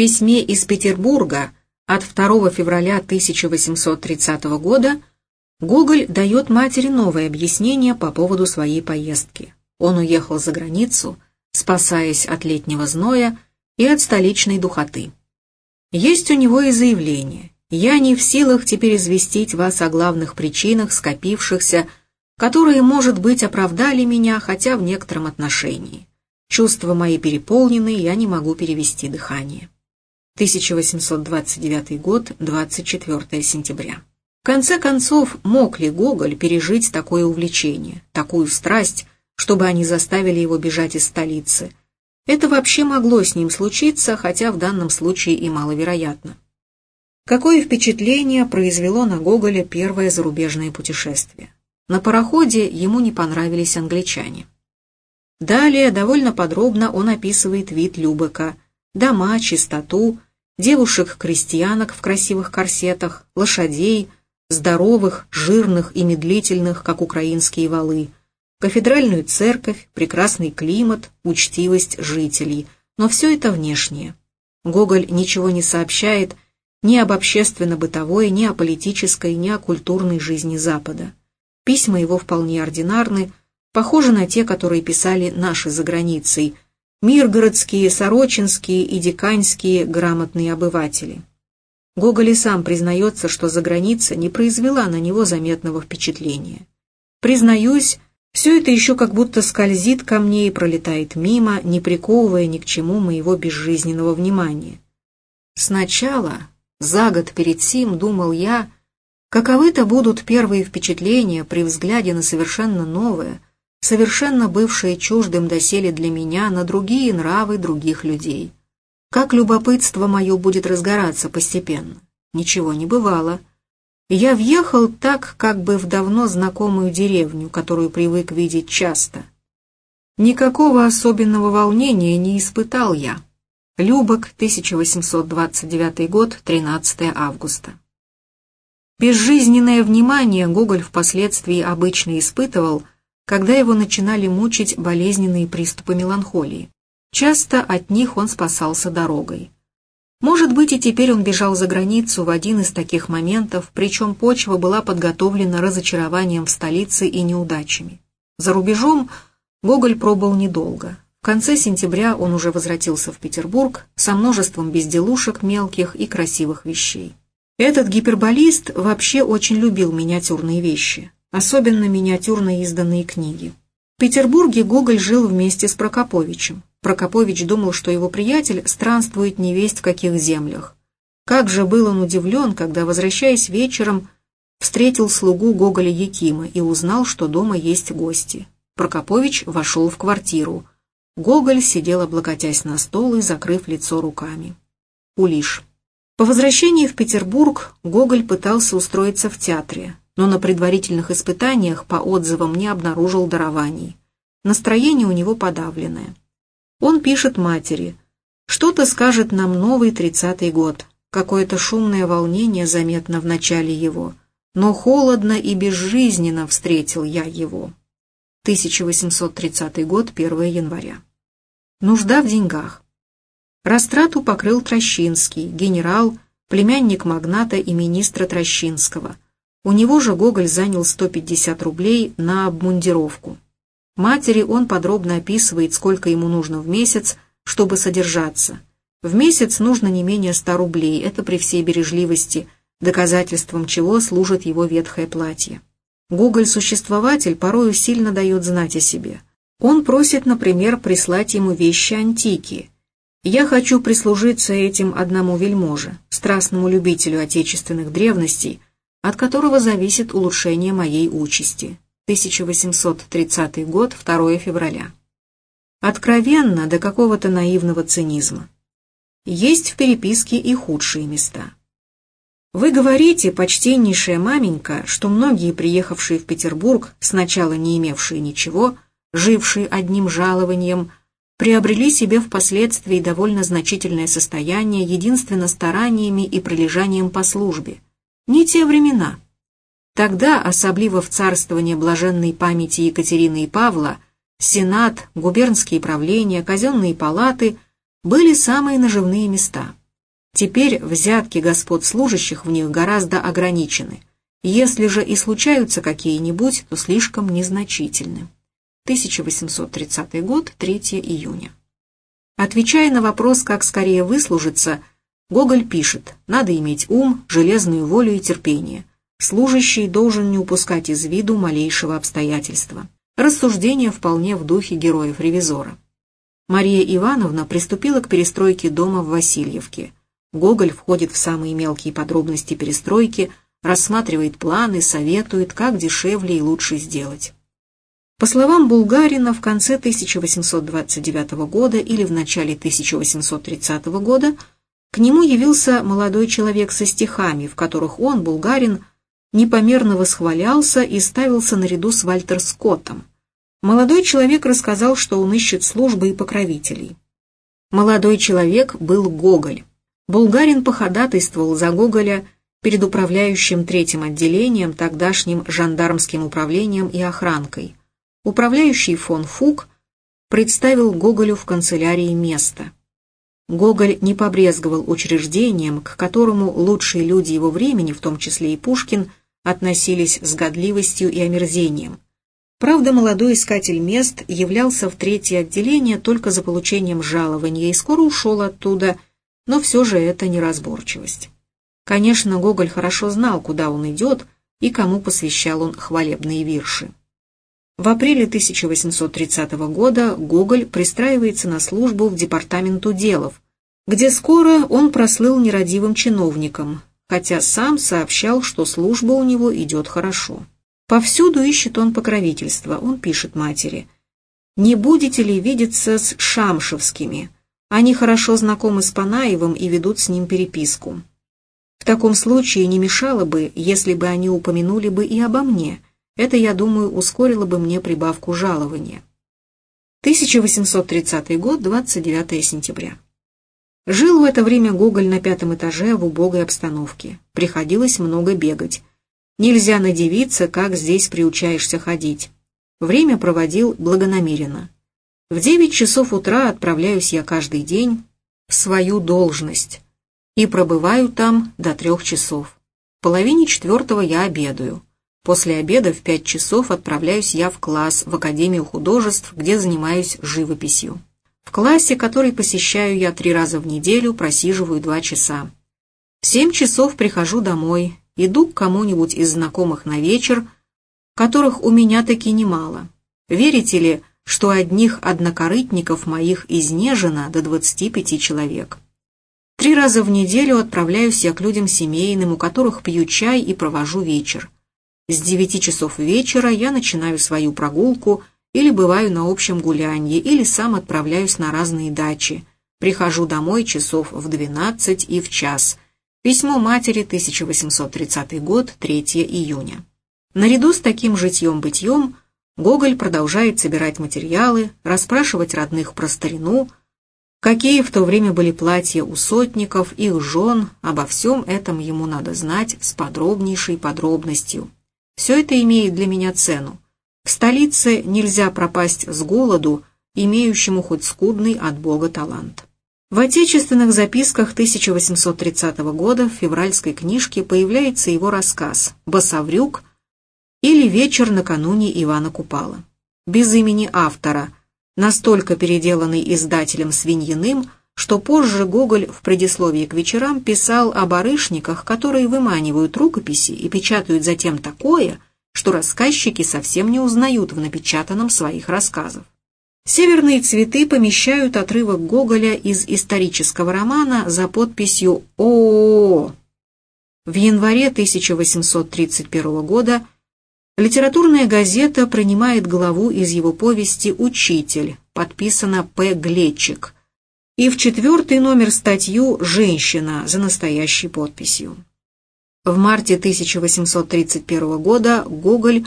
письме из Петербурга от 2 февраля 1830 года Гоголь дает матери новое объяснение по поводу своей поездки. Он уехал за границу, спасаясь от летнего зноя и от столичной духоты. Есть у него и заявление «Я не в силах теперь известить вас о главных причинах, скопившихся, которые, может быть, оправдали меня, хотя в некотором отношении. Чувства мои переполнены, я не могу перевести дыхание». 1829 год, 24 сентября. В конце концов, мог ли Гоголь пережить такое увлечение, такую страсть, чтобы они заставили его бежать из столицы? Это вообще могло с ним случиться, хотя в данном случае и маловероятно. Какое впечатление произвело на Гоголя первое зарубежное путешествие? На пароходе ему не понравились англичане. Далее довольно подробно он описывает вид Любека, дома, чистоту, девушек-крестьянок в красивых корсетах, лошадей – здоровых, жирных и медлительных, как украинские валы, кафедральную церковь, прекрасный климат, учтивость жителей, но все это внешнее. Гоголь ничего не сообщает ни об общественно-бытовой, ни о политической, ни о культурной жизни Запада. Письма его вполне ординарны, похожи на те, которые писали наши за границей, миргородские, сорочинские и диканьские грамотные обыватели. Гоголь и сам признается, что за граница не произвела на него заметного впечатления. «Признаюсь, все это еще как будто скользит ко мне и пролетает мимо, не приковывая ни к чему моего безжизненного внимания. Сначала, за год перед сим, думал я, каковы-то будут первые впечатления при взгляде на совершенно новое, совершенно бывшее чуждым доселе для меня на другие нравы других людей. Как любопытство мое будет разгораться постепенно. Ничего не бывало. Я въехал так, как бы в давно знакомую деревню, которую привык видеть часто. Никакого особенного волнения не испытал я. Любок, 1829 год, 13 августа. Безжизненное внимание Гоголь впоследствии обычно испытывал, когда его начинали мучить болезненные приступы меланхолии. Часто от них он спасался дорогой. Может быть, и теперь он бежал за границу в один из таких моментов, причем почва была подготовлена разочарованием в столице и неудачами. За рубежом Гоголь пробыл недолго. В конце сентября он уже возвратился в Петербург со множеством безделушек, мелких и красивых вещей. Этот гиперболист вообще очень любил миниатюрные вещи, особенно миниатюрно изданные книги. В Петербурге Гоголь жил вместе с Прокоповичем. Прокопович думал, что его приятель странствует невесть в каких землях. Как же был он удивлен, когда, возвращаясь вечером, встретил слугу Гоголя Якима и узнал, что дома есть гости. Прокопович вошел в квартиру. Гоголь сидел, облокотясь на стол и закрыв лицо руками. Улиш. По возвращении в Петербург Гоголь пытался устроиться в театре, но на предварительных испытаниях по отзывам не обнаружил дарований. Настроение у него подавленное. Он пишет матери. Что-то скажет нам новый тридцатый год. Какое-то шумное волнение заметно в начале его. Но холодно и безжизненно встретил я его. 1830 год, 1 января. Нужда в деньгах. Растрату покрыл Трощинский, генерал, племянник магната и министра Трощинского. У него же Гоголь занял 150 рублей на обмундировку. Матери он подробно описывает, сколько ему нужно в месяц, чтобы содержаться. В месяц нужно не менее 100 рублей, это при всей бережливости, доказательством чего служит его ветхое платье. Гоголь-существователь порою сильно дает знать о себе. Он просит, например, прислать ему вещи антики. «Я хочу прислужиться этим одному вельможе, страстному любителю отечественных древностей, от которого зависит улучшение моей участи. 1830 год, 2 февраля. Откровенно до какого-то наивного цинизма. Есть в переписке и худшие места. Вы говорите, почтеннейшая маменька, что многие, приехавшие в Петербург, сначала не имевшие ничего, жившие одним жалованием, приобрели себе впоследствии довольно значительное состояние единственно стараниями и прилежанием по службе. Не те времена. Тогда, особливо в царствование блаженной памяти Екатерины и Павла, Сенат, губернские правления, казенные палаты были самые наживные места. Теперь взятки господ служащих в них гораздо ограничены. Если же и случаются какие-нибудь, то слишком незначительны. 1830 год, 3 июня. Отвечая на вопрос, как скорее выслужиться, Гоголь пишет, надо иметь ум, железную волю и терпение. Служащий должен не упускать из виду малейшего обстоятельства. Рассуждение вполне в духе героев-ревизора. Мария Ивановна приступила к перестройке дома в Васильевке. Гоголь входит в самые мелкие подробности перестройки, рассматривает планы, советует, как дешевле и лучше сделать. По словам Булгарина, в конце 1829 года или в начале 1830 года к нему явился молодой человек со стихами, в которых он, Булгарин, непомерно восхвалялся и ставился наряду с Вальтер Скоттом. Молодой человек рассказал, что он ищет службы и покровителей. Молодой человек был Гоголь. Булгарин походатайствовал за Гоголя перед управляющим третьим отделением, тогдашним жандармским управлением и охранкой. Управляющий фон Фук представил Гоголю в канцелярии место. Гоголь не побрезговал учреждением, к которому лучшие люди его времени, в том числе и Пушкин, относились с годливостью и омерзением – Правда, молодой искатель мест являлся в третье отделение только за получением жалования и скоро ушел оттуда, но все же это неразборчивость. Конечно, Гоголь хорошо знал, куда он идет и кому посвящал он хвалебные вирши. В апреле 1830 года Гоголь пристраивается на службу в департамент уделов, где скоро он прослыл нерадивым чиновником, хотя сам сообщал, что служба у него идет хорошо. Повсюду ищет он покровительства, он пишет матери. «Не будете ли видеться с Шамшевскими? Они хорошо знакомы с Панаевым и ведут с ним переписку. В таком случае не мешало бы, если бы они упомянули бы и обо мне. Это, я думаю, ускорило бы мне прибавку жалования». 1830 год, 29 сентября. Жил в это время Гоголь на пятом этаже в убогой обстановке. Приходилось много бегать. Нельзя надевиться, как здесь приучаешься ходить. Время проводил благонамеренно. В девять часов утра отправляюсь я каждый день в свою должность и пробываю там до трех часов. В половине четвертого я обедаю. После обеда в пять часов отправляюсь я в класс в Академию художеств, где занимаюсь живописью. В классе, который посещаю я три раза в неделю, просиживаю два часа. В семь часов прихожу домой, иду к кому-нибудь из знакомых на вечер, которых у меня таки немало. Верите ли, что одних однокорытников моих изнежено до 25 человек? Три раза в неделю отправляюсь я к людям семейным, у которых пью чай и провожу вечер. С девяти часов вечера я начинаю свою прогулку или бываю на общем гулянье, или сам отправляюсь на разные дачи. Прихожу домой часов в двенадцать и в час – Письмо матери, 1830 год, 3 июня. Наряду с таким житьем-бытьем Гоголь продолжает собирать материалы, расспрашивать родных про старину, какие в то время были платья у сотников, их жен, обо всем этом ему надо знать с подробнейшей подробностью. Все это имеет для меня цену. В столице нельзя пропасть с голоду, имеющему хоть скудный от Бога талант. В отечественных записках 1830 года в февральской книжке появляется его рассказ «Басаврюк» или «Вечер накануне Ивана Купала». Без имени автора, настолько переделанный издателем Свиньиным, что позже Гоголь в предисловии к вечерам писал о барышниках, которые выманивают рукописи и печатают затем такое, что рассказчики совсем не узнают в напечатанном своих рассказов. Северные цветы помещают отрывок Гоголя из исторического романа за подписью ООО. В январе 1831 года литературная газета принимает главу из его повести «Учитель», подписана П. Глечик, и в четвертый номер статью «Женщина» за настоящей подписью. В марте 1831 года Гоголь,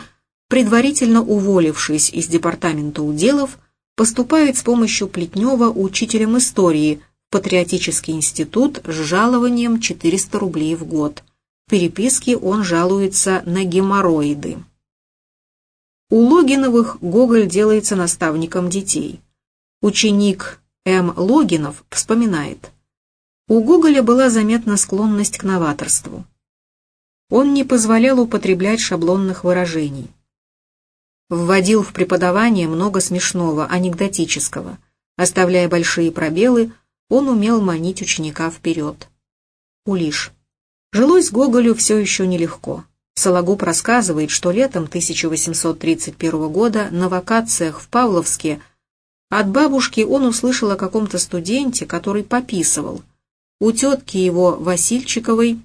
предварительно уволившись из департамента уделов, поступает с помощью Плетнева учителем истории в Патриотический институт с жалованием 400 рублей в год. В переписке он жалуется на геморроиды. У Логиновых Гоголь делается наставником детей. Ученик М. Логинов вспоминает. У Гоголя была заметна склонность к новаторству. Он не позволял употреблять шаблонных выражений. Вводил в преподавание много смешного, анекдотического. Оставляя большие пробелы, он умел манить ученика вперед. Улиш. Жилось Гоголю все еще нелегко. Сологуб рассказывает, что летом 1831 года на вакациях в Павловске от бабушки он услышал о каком-то студенте, который пописывал. У тетки его Васильчиковой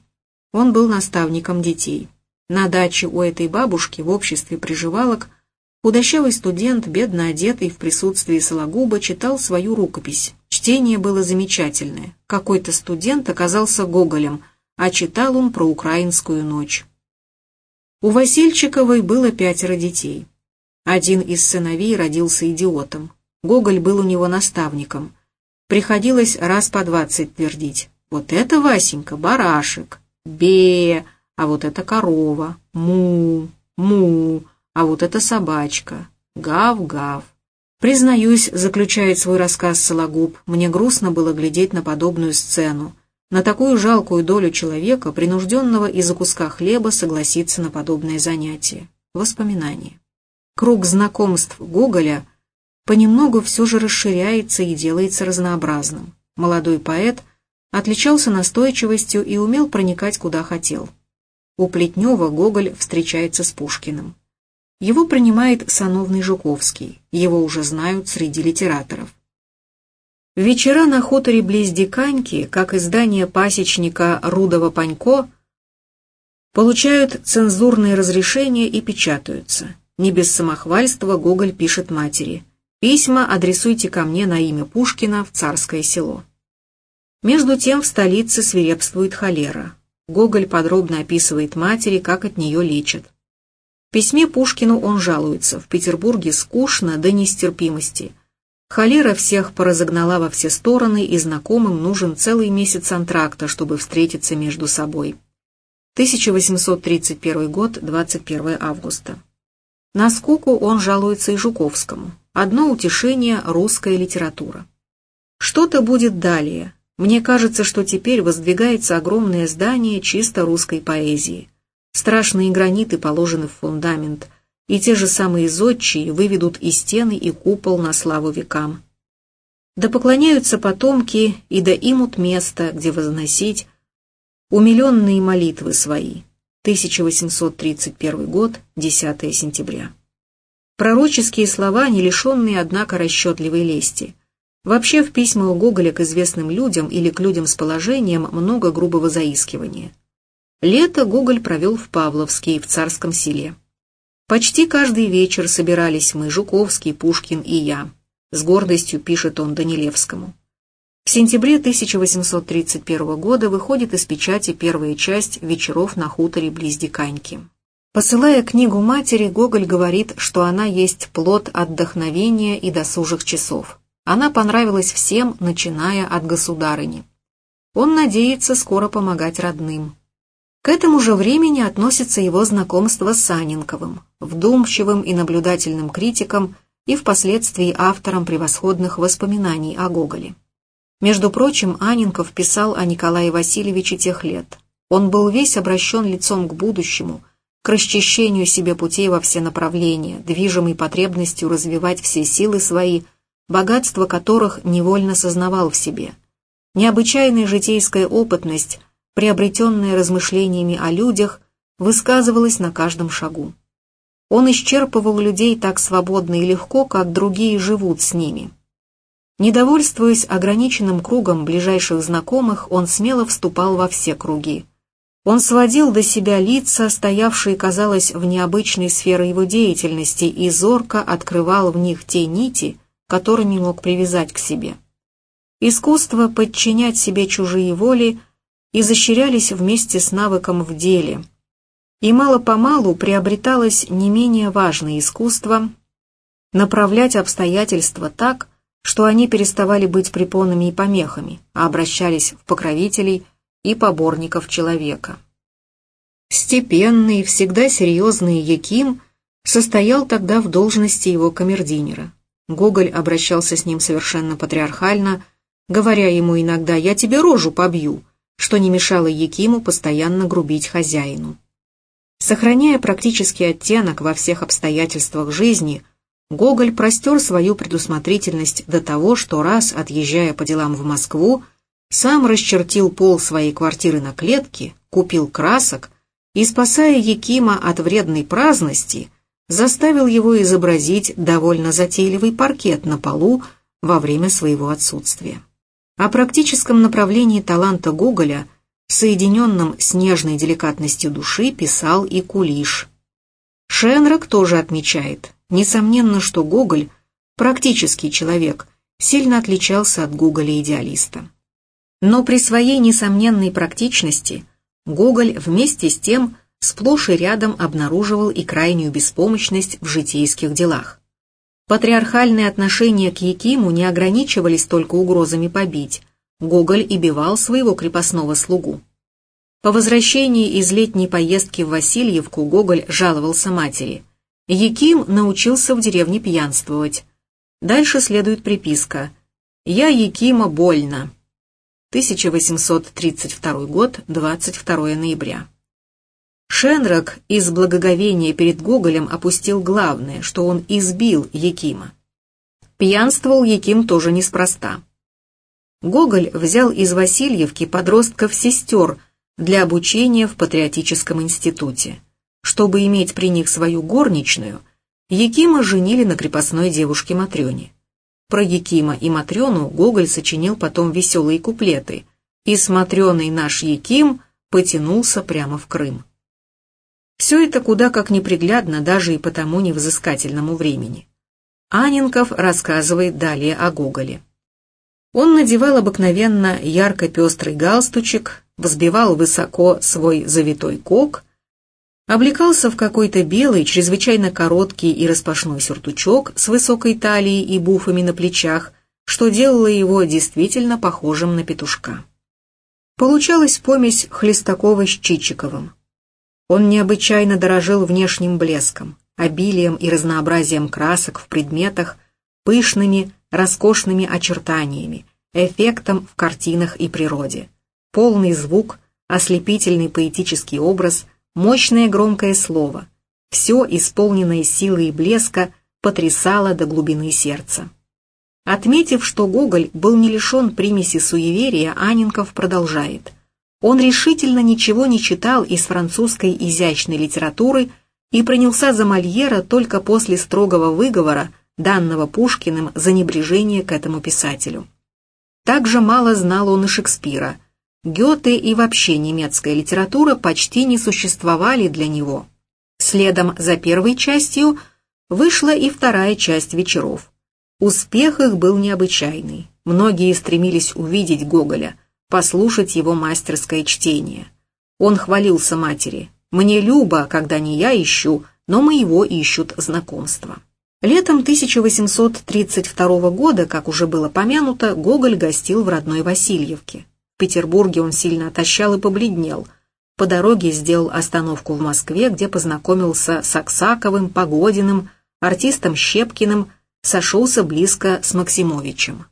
он был наставником детей. На даче у этой бабушки в обществе приживалок худощавый студент, бедно одетый в присутствии Сологуба, читал свою рукопись. Чтение было замечательное. Какой-то студент оказался Гоголем, а читал он про украинскую ночь. У Васильчиковой было пятеро детей. Один из сыновей родился идиотом. Гоголь был у него наставником. Приходилось раз по двадцать твердить. Вот это, Васенька, барашек, бе, а вот это корова, му, му, а вот это собачка, гав-гав. Признаюсь, заключает свой рассказ Сологуб, мне грустно было глядеть на подобную сцену на такую жалкую долю человека, принужденного из-за куска хлеба согласиться на подобное занятие. Воспоминания. Круг знакомств Гоголя понемногу все же расширяется и делается разнообразным. Молодой поэт отличался настойчивостью и умел проникать куда хотел. У Плетнева Гоголь встречается с Пушкиным. Его принимает сановный Жуковский, его уже знают среди литераторов. Вечера на хуторе близ Диканьки, как издание пасечника Рудова-Панько, получают цензурные разрешения и печатаются. Не без самохвальства Гоголь пишет матери. «Письма адресуйте ко мне на имя Пушкина в Царское село». Между тем в столице свирепствует холера. Гоголь подробно описывает матери, как от нее лечат. В письме Пушкину он жалуется, в Петербурге скучно до нестерпимости – Холера всех поразогнала во все стороны, и знакомым нужен целый месяц антракта, чтобы встретиться между собой. 1831 год, 21 августа. На скуку он жалуется и Жуковскому. Одно утешение – русская литература. Что-то будет далее. Мне кажется, что теперь воздвигается огромное здание чисто русской поэзии. Страшные граниты положены в фундамент – и те же самые зодчие выведут и стены, и купол на славу векам. Да поклоняются потомки, и да имут место, где возносить умиленные молитвы свои. 1831 год, 10 сентября. Пророческие слова, не лишенные, однако, расчетливой лести. Вообще в письмах Гоголя к известным людям или к людям с положением много грубого заискивания. Лето Гоголь провел в Павловске в Царском селе. Почти каждый вечер собирались мы, Жуковский, Пушкин и я. С гордостью пишет он Данилевскому. В сентябре 1831 года выходит из печати первая часть «Вечеров на хуторе близ Диканьки». Посылая книгу матери, Гоголь говорит, что она есть плод отдохновения и досужих часов. Она понравилась всем, начиная от государыни. Он надеется скоро помогать родным. К этому же времени относится его знакомство с Саненковым, вдумчивым и наблюдательным критиком и впоследствии автором превосходных воспоминаний о Гоголе. Между прочим, Аненков писал о Николае Васильевиче тех лет. Он был весь обращен лицом к будущему, к расчищению себе путей во все направления, движимый потребностью развивать все силы свои, богатство которых невольно сознавал в себе. Необычайная житейская опытность приобретенное размышлениями о людях, высказывалось на каждом шагу. Он исчерпывал людей так свободно и легко, как другие живут с ними. Недовольствуясь ограниченным кругом ближайших знакомых, он смело вступал во все круги. Он сводил до себя лица, стоявшие, казалось, в необычной сфере его деятельности, и зорко открывал в них те нити, которыми мог привязать к себе. Искусство подчинять себе чужие воли изощрялись вместе с навыком в деле. И мало-помалу приобреталось не менее важное искусство направлять обстоятельства так, что они переставали быть препонами и помехами, а обращались в покровителей и поборников человека. Степенный, всегда серьезный Яким состоял тогда в должности его камердинера. Гоголь обращался с ним совершенно патриархально, говоря ему иногда «я тебе рожу побью», что не мешало Якиму постоянно грубить хозяину. Сохраняя практический оттенок во всех обстоятельствах жизни, Гоголь простер свою предусмотрительность до того, что раз, отъезжая по делам в Москву, сам расчертил пол своей квартиры на клетке, купил красок и, спасая Якима от вредной праздности, заставил его изобразить довольно затейливый паркет на полу во время своего отсутствия. О практическом направлении таланта Гоголя, соединенном с нежной деликатностью души, писал и Кулиш. Шенрак тоже отмечает, несомненно, что Гоголь, практический человек, сильно отличался от Гоголя-идеалиста. Но при своей несомненной практичности Гоголь вместе с тем сплошь и рядом обнаруживал и крайнюю беспомощность в житейских делах. Патриархальные отношения к Якиму не ограничивались только угрозами побить. Гоголь и бивал своего крепостного слугу. По возвращении из летней поездки в Васильевку Гоголь жаловался матери. Яким научился в деревне пьянствовать. Дальше следует приписка «Я Якима больно». 1832 год, 22 ноября. Шенрак из благоговения перед Гоголем опустил главное, что он избил Якима. Пьянствовал Яким тоже неспроста. Гоголь взял из Васильевки подростков-сестер для обучения в патриотическом институте. Чтобы иметь при них свою горничную, Якима женили на крепостной девушке Матрёне. Про Якима и Матрёну Гоголь сочинил потом веселые куплеты «И с Матрёной наш Яким потянулся прямо в Крым». Все это куда как неприглядно даже и по тому невзыскательному времени. Анинков рассказывает далее о Гоголе. Он надевал обыкновенно ярко-пестрый галстучек, взбивал высоко свой завитой кок, облекался в какой-то белый, чрезвычайно короткий и распашной сюртучок с высокой талией и буфами на плечах, что делало его действительно похожим на петушка. Получалась помесь Хлестакова с Чичиковым. Он необычайно дорожил внешним блеском, обилием и разнообразием красок в предметах, пышными, роскошными очертаниями, эффектом в картинах и природе. Полный звук, ослепительный поэтический образ – мощное громкое слово. Все, исполненное силы и блеска, потрясало до глубины сердца. Отметив, что Гоголь был не лишен примеси суеверия, Анинков продолжает. Он решительно ничего не читал из французской изящной литературы и принялся за Мольера только после строгого выговора, данного Пушкиным за небрежение к этому писателю. Также мало знал он и Шекспира – Гёте и вообще немецкая литература почти не существовали для него. Следом за первой частью вышла и вторая часть вечеров. Успех их был необычайный. Многие стремились увидеть Гоголя, послушать его мастерское чтение. Он хвалился матери. «Мне любо, когда не я ищу, но моего ищут знакомства». Летом 1832 года, как уже было помянуто, Гоголь гостил в родной Васильевке. В Петербурге он сильно отощал и побледнел. По дороге сделал остановку в Москве, где познакомился с Аксаковым, Погодиным, артистом Щепкиным, сошелся близко с Максимовичем.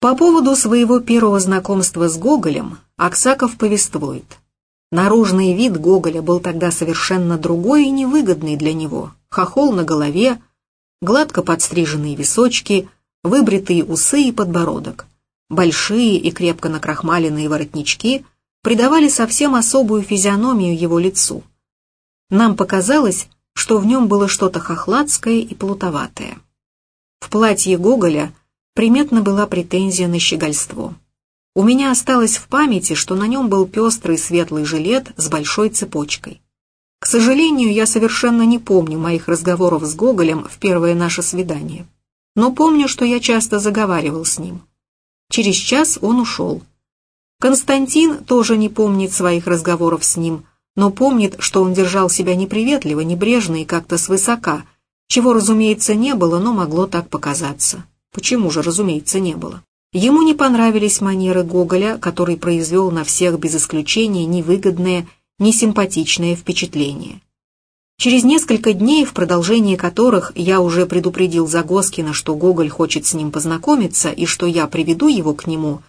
По поводу своего первого знакомства с Гоголем Аксаков повествует. Наружный вид Гоголя был тогда совершенно другой и невыгодный для него. Хохол на голове, гладко подстриженные височки, выбритые усы и подбородок. Большие и крепко накрахмаленные воротнички придавали совсем особую физиономию его лицу. Нам показалось, что в нем было что-то хохладское и плутоватое. В платье Гоголя приметна была претензия на щегольство. У меня осталось в памяти, что на нем был пестрый светлый жилет с большой цепочкой. К сожалению, я совершенно не помню моих разговоров с Гоголем в первое наше свидание. Но помню, что я часто заговаривал с ним. Через час он ушел. Константин тоже не помнит своих разговоров с ним, но помнит, что он держал себя неприветливо, небрежно и как-то свысока, чего, разумеется, не было, но могло так показаться. Почему же, разумеется, не было? Ему не понравились манеры Гоголя, который произвел на всех без исключения невыгодное, несимпатичное впечатление. Через несколько дней, в продолжении которых я уже предупредил Загоскина, что Гоголь хочет с ним познакомиться и что я приведу его к нему,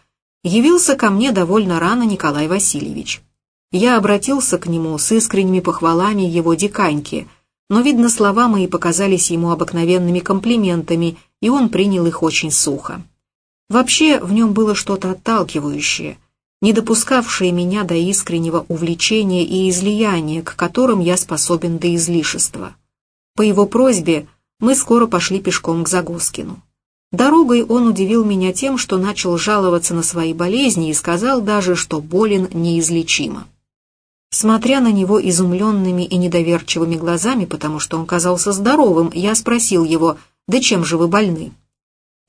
явился ко мне довольно рано Николай Васильевич. Я обратился к нему с искренними похвалами его диканьки, но, видно, слова мои показались ему обыкновенными комплиментами, и он принял их очень сухо. Вообще в нем было что-то отталкивающее, не допускавшее меня до искреннего увлечения и излияния, к которым я способен до излишества. По его просьбе мы скоро пошли пешком к Загоскину. Дорогой он удивил меня тем, что начал жаловаться на свои болезни и сказал даже, что болен неизлечимо. Смотря на него изумленными и недоверчивыми глазами, потому что он казался здоровым, я спросил его, «Да чем же вы больны?»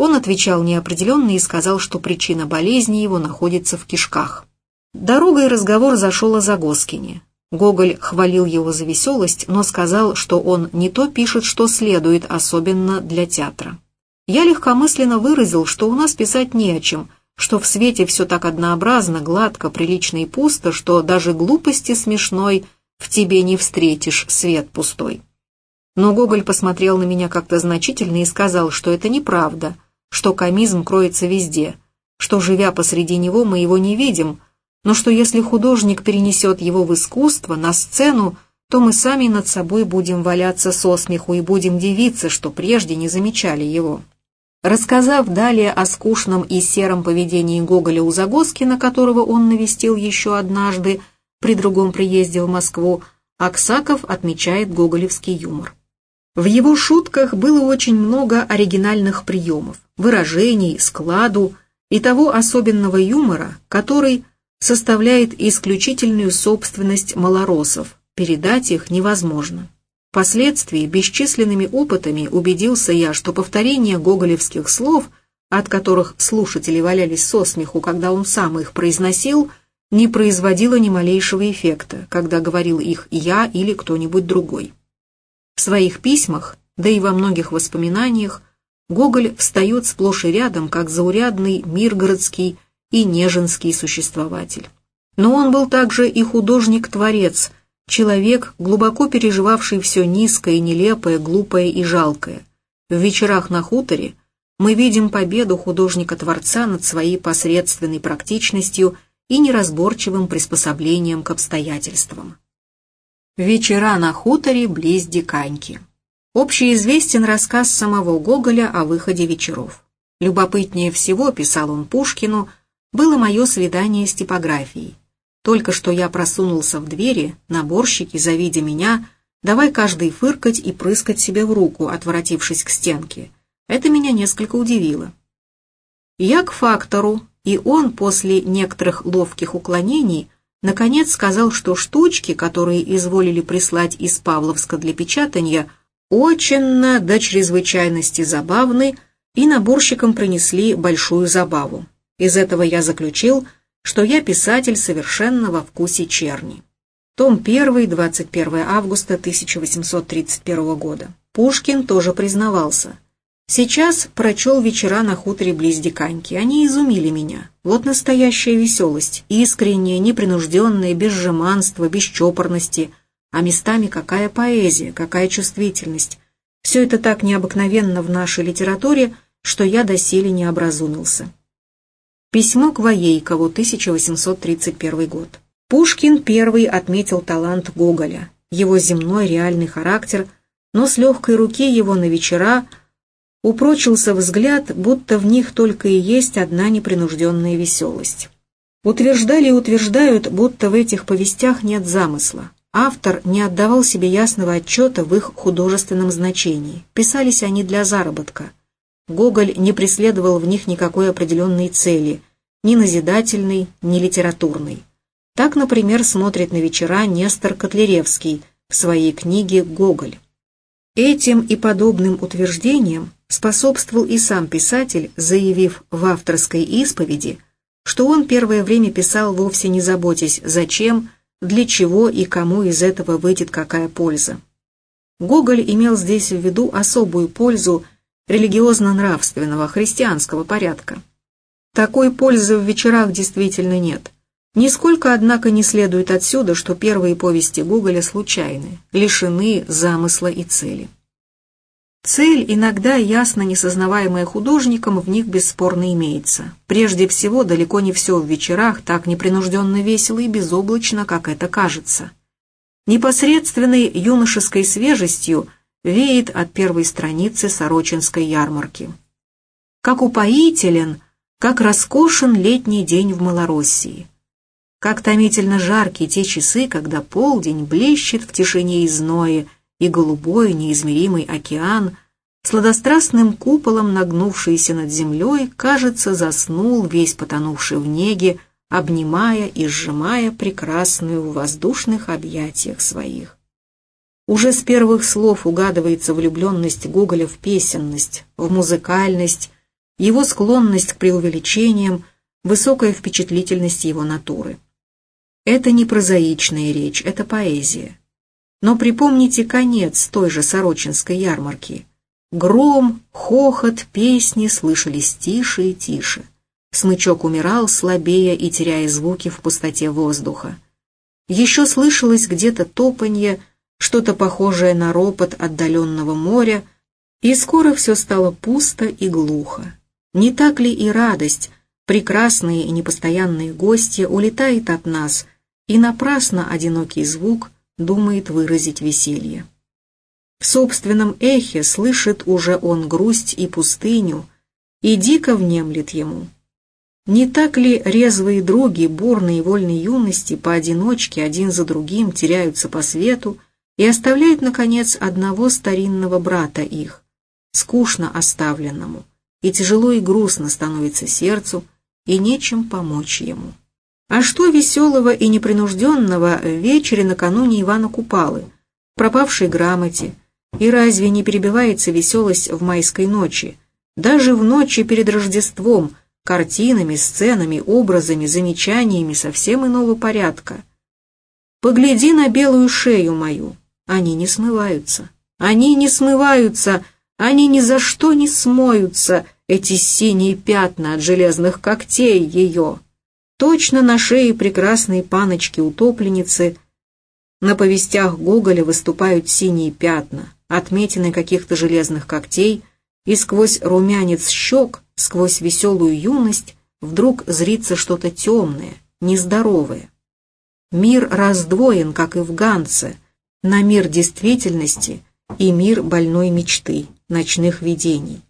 Он отвечал неопределенно и сказал, что причина болезни его находится в кишках. Дорогой разговор зашел о Загоскине. Гоголь хвалил его за веселость, но сказал, что он не то пишет, что следует, особенно для театра. Я легкомысленно выразил, что у нас писать не о чем – что в свете все так однообразно, гладко, прилично и пусто, что даже глупости смешной в тебе не встретишь свет пустой. Но Гоголь посмотрел на меня как-то значительно и сказал, что это неправда, что комизм кроется везде, что, живя посреди него, мы его не видим, но что если художник перенесет его в искусство, на сцену, то мы сами над собой будем валяться со смеху и будем дивиться, что прежде не замечали его. Рассказав далее о скучном и сером поведении Гоголя у Загоскина, которого он навестил еще однажды при другом приезде в Москву, Аксаков отмечает гоголевский юмор. В его шутках было очень много оригинальных приемов, выражений, складу и того особенного юмора, который составляет исключительную собственность малоросов, передать их невозможно. Впоследствии бесчисленными опытами убедился я, что повторение гоголевских слов, от которых слушатели валялись со смеху, когда он сам их произносил, не производило ни малейшего эффекта, когда говорил их я или кто-нибудь другой. В своих письмах, да и во многих воспоминаниях, Гоголь встает сплошь и рядом, как заурядный миргородский и неженский существователь. Но он был также и художник-творец – Человек, глубоко переживавший все низкое, нелепое, глупое и жалкое. В вечерах на хуторе мы видим победу художника-творца над своей посредственной практичностью и неразборчивым приспособлением к обстоятельствам. Вечера на хуторе близ Диканьки. Общеизвестен рассказ самого Гоголя о выходе вечеров. Любопытнее всего, писал он Пушкину, было мое свидание с типографией. Только что я просунулся в двери, наборщики, завидя меня, давай каждый фыркать и прыскать себе в руку, отворотившись к стенке. Это меня несколько удивило. Я к фактору, и он после некоторых ловких уклонений наконец сказал, что штучки, которые изволили прислать из Павловска для печатания, очень до чрезвычайности забавны, и наборщикам принесли большую забаву. Из этого я заключил, что я писатель совершенно во вкусе черни. Том 1, 21 августа 1831 года. Пушкин тоже признавался. Сейчас прочел вечера на хуторе близ Диканьки. Они изумили меня. Вот настоящая веселость, искренняя, непринужденная, без жеманства, без чопорности. А местами какая поэзия, какая чувствительность. Все это так необыкновенно в нашей литературе, что я доселе не образумился. Письмо к Воейкову, 1831 год. Пушкин первый отметил талант Гоголя, его земной реальный характер, но с легкой руки его на вечера упрочился взгляд, будто в них только и есть одна непринужденная веселость. Утверждали и утверждают, будто в этих повестях нет замысла. Автор не отдавал себе ясного отчета в их художественном значении. Писались они для заработка – Гоголь не преследовал в них никакой определенной цели, ни назидательной, ни литературной. Так, например, смотрит на вечера Нестор Котляревский в своей книге «Гоголь». Этим и подобным утверждениям способствовал и сам писатель, заявив в авторской исповеди, что он первое время писал вовсе не заботясь, зачем, для чего и кому из этого выйдет какая польза. Гоголь имел здесь в виду особую пользу религиозно-нравственного христианского порядка. Такой пользы в вечерах действительно нет. Нисколько, однако, не следует отсюда, что первые повести Гоголя случайны, лишены замысла и цели. Цель, иногда ясно несознаваемая художником, в них бесспорно имеется. Прежде всего, далеко не все в вечерах так непринужденно весело и безоблачно, как это кажется. Непосредственной юношеской свежестью веет от первой страницы Сорочинской ярмарки. Как упоителен, как роскошен летний день в Малороссии. Как томительно жаркие те часы, когда полдень блещет в тишине и зное, и голубой неизмеримый океан, сладострастным куполом нагнувшийся над землей, кажется, заснул весь потонувший в неге, обнимая и сжимая прекрасную в воздушных объятиях своих. Уже с первых слов угадывается влюбленность Гоголя в песенность, в музыкальность, его склонность к преувеличениям, высокая впечатлительность его натуры. Это не прозаичная речь, это поэзия. Но припомните конец той же Сорочинской ярмарки. Гром, хохот, песни слышались тише и тише. Смычок умирал, слабея и теряя звуки в пустоте воздуха. Еще слышалось где-то топанье, что-то похожее на ропот отдаленного моря, и скоро все стало пусто и глухо. Не так ли и радость, прекрасные и непостоянные гости, улетает от нас, и напрасно одинокий звук — думает выразить веселье. В собственном эхе слышит уже он грусть и пустыню, и дико внемлет ему. Не так ли резвые други бурной и вольной юности поодиночке один за другим теряются по свету и оставляют, наконец, одного старинного брата их, скучно оставленному, и тяжело и грустно становится сердцу, и нечем помочь ему. А что веселого и непринужденного в вечере накануне Ивана Купалы, пропавшей грамоте, и разве не перебивается веселость в майской ночи, даже в ночи перед Рождеством, картинами, сценами, образами, замечаниями совсем иного порядка? Погляди на белую шею мою, они не смываются, они не смываются, они ни за что не смоются, эти синие пятна от железных когтей ее. Точно на шее прекрасной паночки-утопленницы на повестях Гоголя выступают синие пятна, отметины каких-то железных когтей, и сквозь румянец щек, сквозь веселую юность, вдруг зрится что-то темное, нездоровое. Мир раздвоен, как и в Ганце, на мир действительности и мир больной мечты, ночных видений.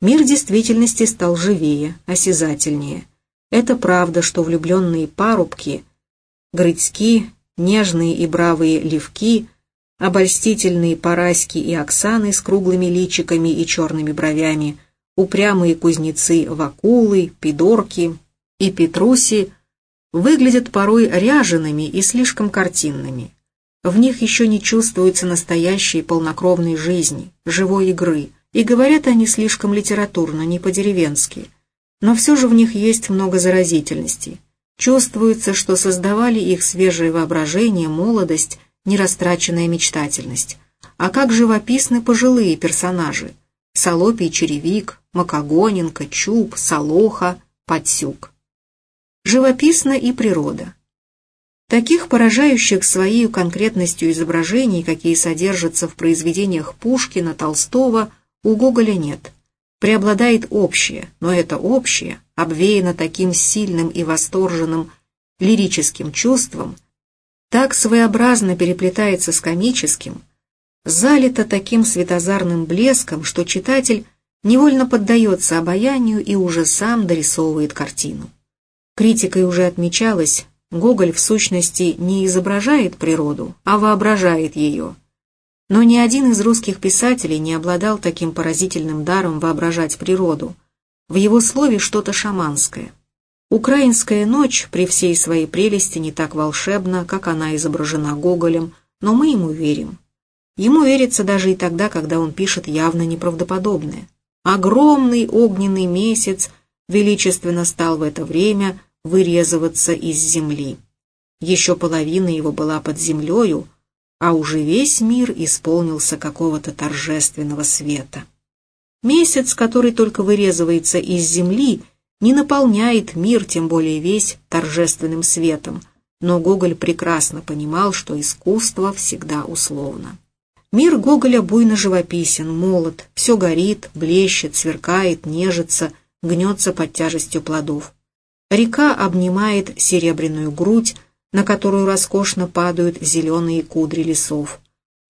Мир действительности стал живее, осязательнее – это правда, что влюбленные парубки, грыцки, нежные и бравые левки, обольстительные Параськи и Оксаны с круглыми личиками и черными бровями, упрямые кузнецы Вакулы, Пидорки и Петруси выглядят порой ряжеными и слишком картинными. В них еще не чувствуется настоящей полнокровной жизни, живой игры, и говорят они слишком литературно, не по-деревенски – но все же в них есть много заразительностей. Чувствуется, что создавали их свежее воображение, молодость, нерастраченная мечтательность. А как живописны пожилые персонажи. Солопий Черевик, Макогоненко, Чуб, Солоха, Подсюк. Живописна и природа. Таких поражающих своей конкретностью изображений, какие содержатся в произведениях Пушкина, Толстого, у Гоголя нет – преобладает общее, но это общее обвеяно таким сильным и восторженным лирическим чувством, так своеобразно переплетается с комическим, залито таким светозарным блеском, что читатель невольно поддается обаянию и уже сам дорисовывает картину. Критикой уже отмечалось, Гоголь в сущности не изображает природу, а воображает ее – но ни один из русских писателей не обладал таким поразительным даром воображать природу. В его слове что-то шаманское. Украинская ночь при всей своей прелести не так волшебна, как она изображена Гоголем, но мы ему верим. Ему верится даже и тогда, когда он пишет явно неправдоподобное. Огромный огненный месяц величественно стал в это время вырезываться из земли. Еще половина его была под землею, а уже весь мир исполнился какого-то торжественного света. Месяц, который только вырезывается из земли, не наполняет мир, тем более весь, торжественным светом, но Гоголь прекрасно понимал, что искусство всегда условно. Мир Гоголя буйно живописен, молод, все горит, блещет, сверкает, нежится, гнется под тяжестью плодов. Река обнимает серебряную грудь, на которую роскошно падают зеленые кудри лесов.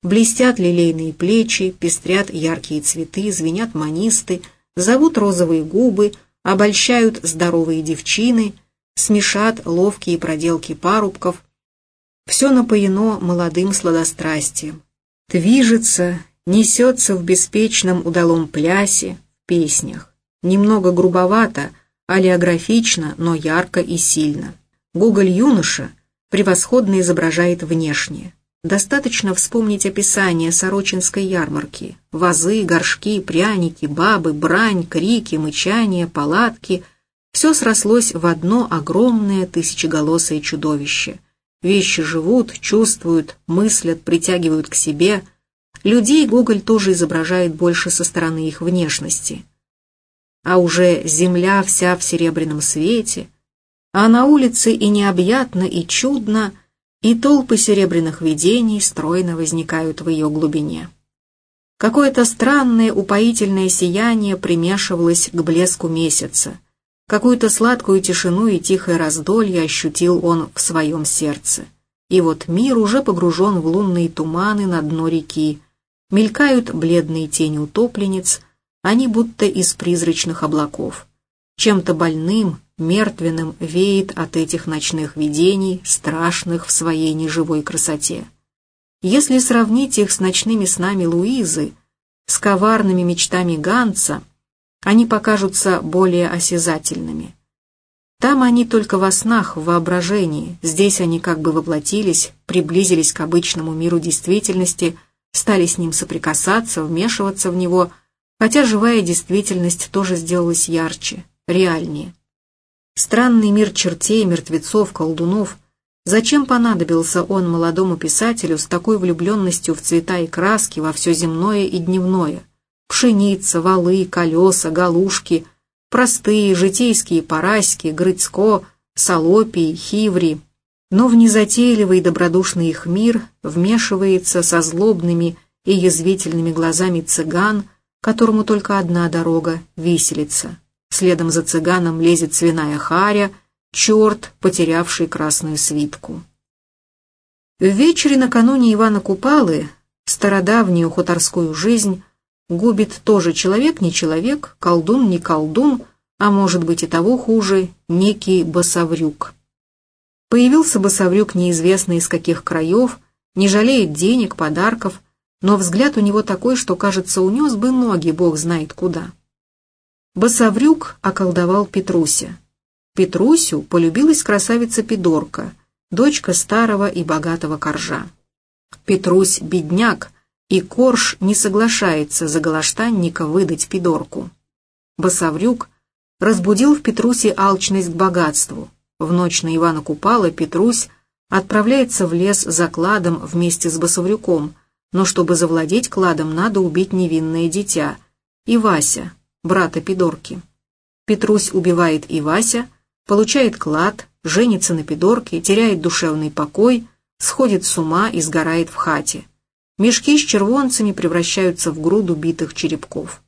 Блестят лилейные плечи, пестрят яркие цветы, звенят манисты, зовут розовые губы, обольщают здоровые девчины, смешат ловкие проделки парубков. Все напоено молодым сладострастием. Движется, несется в беспечном удалом плясе, в песнях. Немного грубовато, олеографично, но ярко и сильно. Гоголь-юноша превосходно изображает внешнее. Достаточно вспомнить описание Сорочинской ярмарки. Вазы, горшки, пряники, бабы, брань, крики, мычание, палатки — все срослось в одно огромное тысячеголосое чудовище. Вещи живут, чувствуют, мыслят, притягивают к себе. Людей Гоголь тоже изображает больше со стороны их внешности а уже земля вся в серебряном свете, а на улице и необъятно, и чудно, и толпы серебряных видений стройно возникают в ее глубине. Какое-то странное упоительное сияние примешивалось к блеску месяца. Какую-то сладкую тишину и тихое раздолье ощутил он в своем сердце. И вот мир уже погружен в лунные туманы на дно реки. Мелькают бледные тени утопленниц, они будто из призрачных облаков. Чем-то больным, мертвенным веет от этих ночных видений, страшных в своей неживой красоте. Если сравнить их с ночными снами Луизы, с коварными мечтами Ганца, они покажутся более осязательными. Там они только во снах, в воображении, здесь они как бы воплотились, приблизились к обычному миру действительности, стали с ним соприкасаться, вмешиваться в него – хотя живая действительность тоже сделалась ярче, реальнее. Странный мир чертей, мертвецов, колдунов. Зачем понадобился он молодому писателю с такой влюбленностью в цвета и краски во все земное и дневное? Пшеница, валы, колеса, галушки, простые житейские параськи, грыцко, солопий, хиври. Но в незатейливый добродушный их мир вмешивается со злобными и язвительными глазами цыган – которому только одна дорога — виселица. Следом за цыганом лезет свиная харя, черт, потерявший красную свитку. В вечере накануне Ивана Купалы стародавнюю хуторскую жизнь губит тоже человек не человек, колдун не колдун, а может быть и того хуже, некий басаврюк. Появился басаврюк неизвестно из каких краев, не жалеет денег, подарков, но взгляд у него такой, что, кажется, унес бы ноги, бог знает куда. Басаврюк околдовал Петруся. Петрусю полюбилась красавица Пидорка, дочка старого и богатого коржа. Петрусь — бедняк, и корж не соглашается за голоштанника выдать Пидорку. Басаврюк разбудил в Петрусе алчность к богатству. В ночь на Ивана Купала Петрусь отправляется в лес за кладом вместе с Басаврюком — но чтобы завладеть кладом, надо убить невинное дитя. И Вася, брата Пидорки. Петрусь убивает и Вася, получает клад, женится на Пидорке, теряет душевный покой, сходит с ума и сгорает в хате. Мешки с червонцами превращаются в груду битых черепков.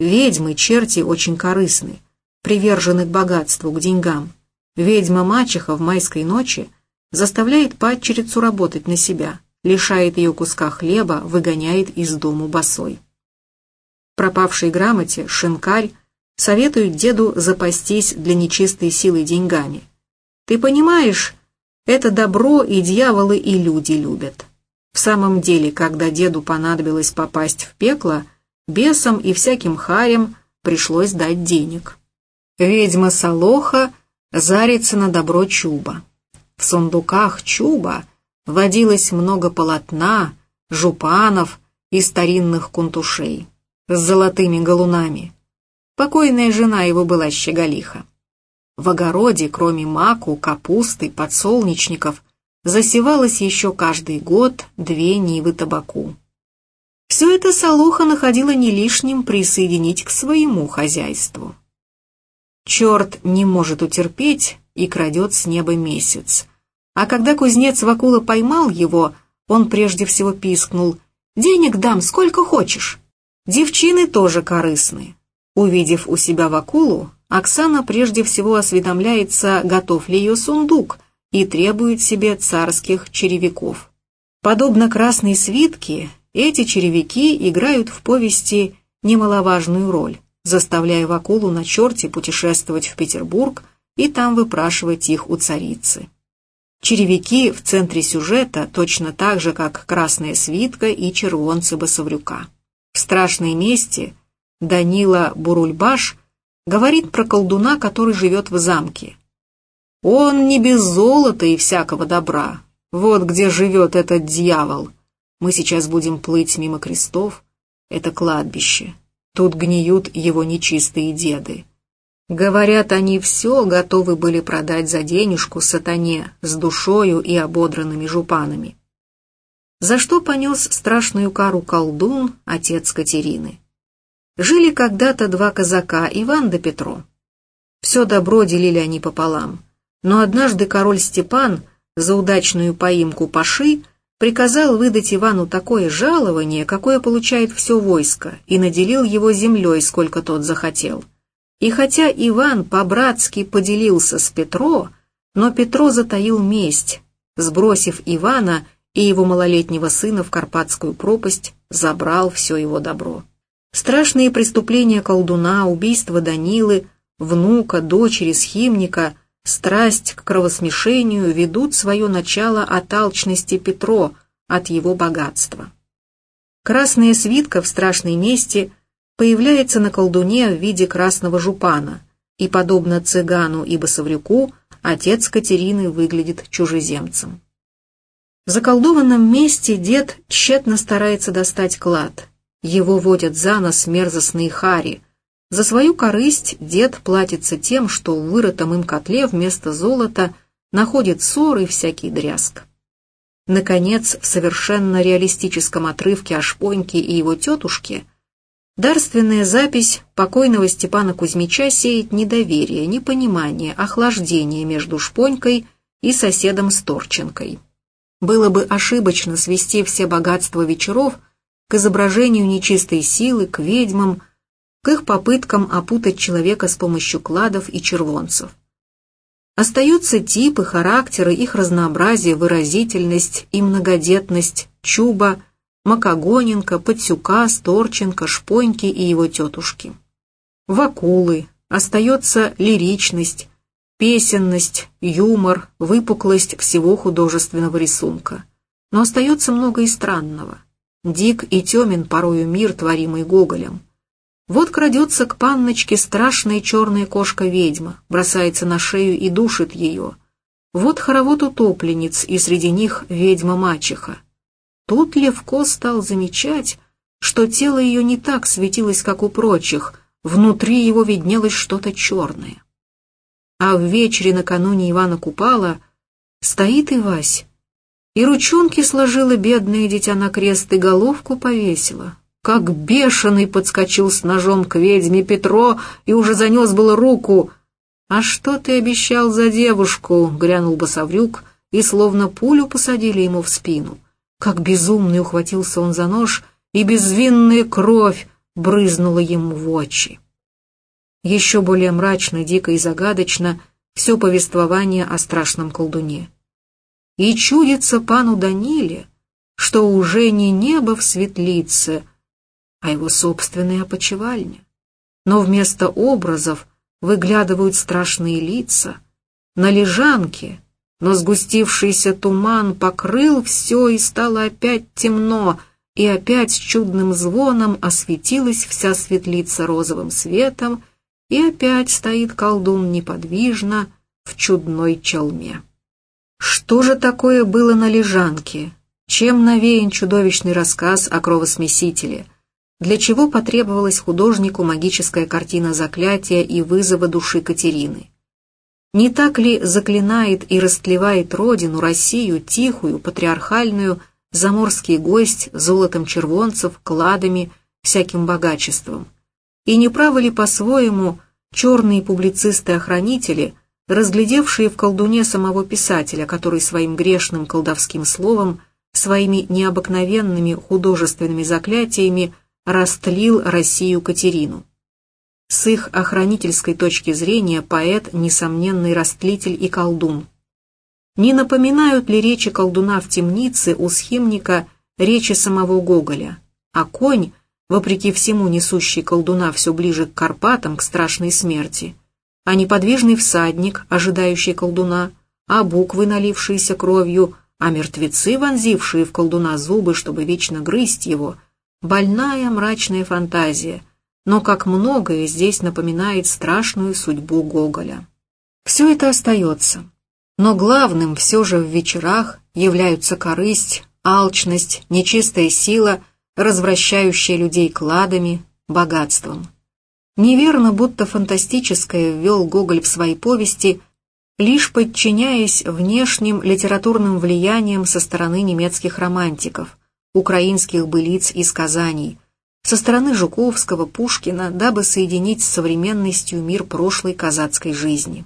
Ведьмы, черти очень корыстны, привержены к богатству, к деньгам. Ведьма-мачеха в майской ночи заставляет падчерицу работать на себя – лишает ее куска хлеба, выгоняет из дому босой. Пропавшей грамоте шинкарь советует деду запастись для нечистой силы деньгами. Ты понимаешь, это добро и дьяволы, и люди любят. В самом деле, когда деду понадобилось попасть в пекло, бесам и всяким харям пришлось дать денег. Ведьма Солоха зарится на добро чуба. В сундуках чуба водилось много полотна, жупанов и старинных кунтушей с золотыми галунами. Покойная жена его была щеголиха. В огороде, кроме маку, капусты, подсолнечников, засевалось еще каждый год две нивы табаку. Все это Солоха находила не лишним присоединить к своему хозяйству. Черт не может утерпеть и крадет с неба месяц. А когда кузнец Вакула поймал его, он прежде всего пискнул «Денег дам, сколько хочешь». Девчины тоже корыстны. Увидев у себя Вакулу, Оксана прежде всего осведомляется, готов ли ее сундук, и требует себе царских черевиков. Подобно красной свитке, эти черевики играют в повести немаловажную роль, заставляя Вакулу на черте путешествовать в Петербург и там выпрашивать их у царицы. Черевики в центре сюжета точно так же, как красная свитка и червонцы Басаврюка. «Страшной мести» Данила Бурульбаш говорит про колдуна, который живет в замке. «Он не без золота и всякого добра. Вот где живет этот дьявол. Мы сейчас будем плыть мимо крестов. Это кладбище. Тут гниют его нечистые деды. Говорят, они все готовы были продать за денежку сатане с душою и ободранными жупанами. За что понес страшную кару колдун, отец Катерины. Жили когда-то два казака, Иван да Петро. Все добро делили они пополам. Но однажды король Степан за удачную поимку Паши приказал выдать Ивану такое жалование, какое получает все войско, и наделил его землей, сколько тот захотел. И хотя Иван по-братски поделился с Петро, но Петро затаил месть, сбросив Ивана и его малолетнего сына в Карпатскую пропасть, забрал все его добро. Страшные преступления колдуна, убийство Данилы, внука, дочери, схимника – Страсть к кровосмешению ведут свое начало от алчности Петро, от его богатства. Красная свитка в страшной мести появляется на колдуне в виде красного жупана, и, подобно цыгану и басаврюку, отец Катерины выглядит чужеземцем. В заколдованном месте дед тщетно старается достать клад. Его водят за нос мерзостные хари – за свою корысть дед платится тем, что в вырытом им котле вместо золота находит ссор и всякий дрязг. Наконец, в совершенно реалистическом отрывке о Шпоньке и его тетушке дарственная запись покойного Степана Кузьмича сеет недоверие, непонимание, охлаждение между Шпонькой и соседом Сторченкой. Было бы ошибочно свести все богатства вечеров к изображению нечистой силы, к ведьмам, к их попыткам опутать человека с помощью кладов и червонцев. Остаются типы, характеры, их разнообразие, выразительность и многодетность Чуба, Макогоненко, Подсюка, Сторченко, Шпоньки и его тетушки. Вакулы, остается лиричность, песенность, юмор, выпуклость всего художественного рисунка. Но остается много и странного. Дик и темен порою мир, творимый Гоголем – вот крадется к панночке страшная черная кошка-ведьма, бросается на шею и душит ее. Вот хоровод утопленниц, и среди них ведьма-мачеха. Тут Левко стал замечать, что тело ее не так светилось, как у прочих, внутри его виднелось что-то черное. А в вечере накануне Ивана Купала стоит и Вась, и ручонки сложила бедное дитя на крест и головку повесила, как бешеный подскочил с ножом к ведьме Петро и уже занес было руку. «А что ты обещал за девушку?» — грянул Басаврюк, и словно пулю посадили ему в спину. Как безумный ухватился он за нож, и безвинная кровь брызнула ему в очи. Еще более мрачно, дико и загадочно все повествование о страшном колдуне. И чудится пану Даниле, что уже не небо в светлице, а его собственная опочивальня. Но вместо образов выглядывают страшные лица. На лежанке, но сгустившийся туман покрыл все и стало опять темно, и опять с чудным звоном осветилась вся светлица розовым светом, и опять стоит колдун неподвижно в чудной челме. Что же такое было на лежанке? Чем навеян чудовищный рассказ о кровосмесителе? для чего потребовалась художнику магическая картина заклятия и вызова души Катерины. Не так ли заклинает и растлевает родину, Россию, тихую, патриархальную, заморский гость золотом червонцев, кладами, всяким богачеством? И не право ли по-своему черные публицисты-охранители, разглядевшие в колдуне самого писателя, который своим грешным колдовским словом, своими необыкновенными художественными заклятиями растлил Россию Катерину. С их охранительской точки зрения поэт – несомненный растлитель и колдун. Не напоминают ли речи колдуна в темнице у схимника речи самого Гоголя, а конь, вопреки всему несущий колдуна все ближе к Карпатам, к страшной смерти, а неподвижный всадник, ожидающий колдуна, а буквы, налившиеся кровью, а мертвецы, вонзившие в колдуна зубы, чтобы вечно грызть его, больная мрачная фантазия, но как многое здесь напоминает страшную судьбу Гоголя. Все это остается. Но главным все же в вечерах являются корысть, алчность, нечистая сила, развращающая людей кладами, богатством. Неверно, будто фантастическое ввел Гоголь в свои повести, лишь подчиняясь внешним литературным влияниям со стороны немецких романтиков, украинских былиц и сказаний, со стороны Жуковского, Пушкина, дабы соединить с современностью мир прошлой казацкой жизни.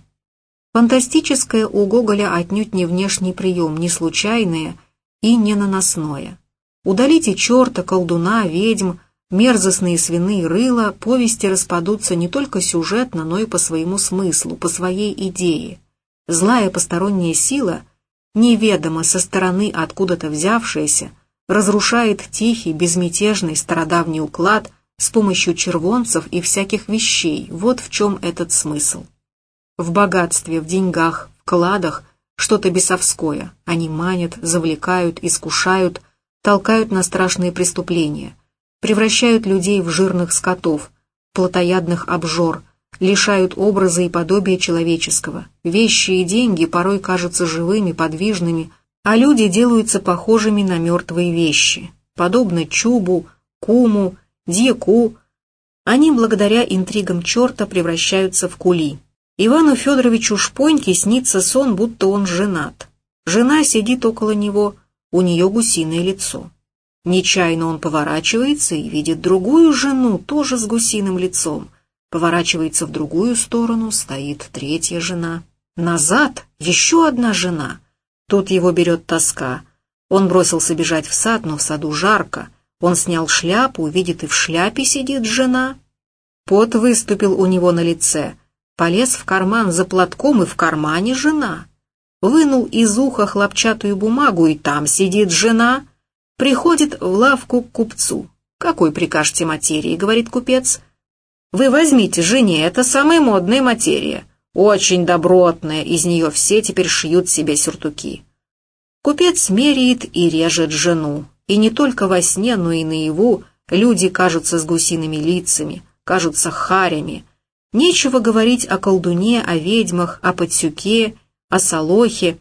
Фантастическое у Гоголя отнюдь не внешний прием, не случайное и не наносное. Удалите черта, колдуна, ведьм, мерзостные свиные рыла, повести распадутся не только сюжетно, но и по своему смыслу, по своей идее. Злая посторонняя сила, неведомо со стороны откуда-то взявшаяся, разрушает тихий, безмятежный стародавний уклад с помощью червонцев и всяких вещей. Вот в чем этот смысл в богатстве, в деньгах, в кладах, что-то бесовское. Они манят, завлекают, искушают, толкают на страшные преступления, превращают людей в жирных скотов, плотоядных обжор, лишают образа и подобия человеческого. Вещи и деньги порой кажутся живыми, подвижными, а люди делаются похожими на мертвые вещи, подобно чубу, куму, дьяку. Они благодаря интригам черта превращаются в кули. Ивану Федоровичу Шпоньке снится сон, будто он женат. Жена сидит около него, у нее гусиное лицо. Нечаянно он поворачивается и видит другую жену, тоже с гусиным лицом. Поворачивается в другую сторону, стоит третья жена. Назад еще одна жена. Тут его берет тоска. Он бросился бежать в сад, но в саду жарко. Он снял шляпу, видит, и в шляпе сидит жена. Пот выступил у него на лице — Полез в карман за платком, и в кармане жена. Вынул из уха хлопчатую бумагу, и там сидит жена. Приходит в лавку к купцу. «Какой прикажете материи?» — говорит купец. «Вы возьмите жене, это самая модная материя. Очень добротная, из нее все теперь шьют себе сюртуки». Купец меряет и режет жену. И не только во сне, но и наяву люди кажутся с гусиными лицами, кажутся харями — Нечего говорить о колдуне, о ведьмах, о подсюке, о солохе.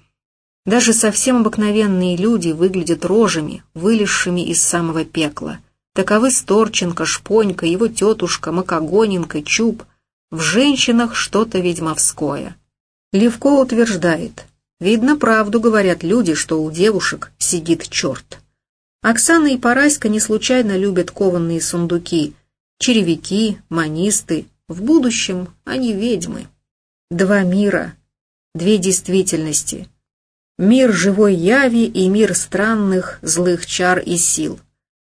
Даже совсем обыкновенные люди выглядят рожами, вылезшими из самого пекла. Таковы Сторченко, Шпонька, его тетушка, Макогоненко, Чуб. В женщинах что-то ведьмовское. Левко утверждает, видно, правду говорят люди, что у девушек сидит черт. Оксана и Параська не случайно любят кованные сундуки, черевики, манисты, в будущем они ведьмы. Два мира, две действительности. Мир живой яви и мир странных, злых чар и сил.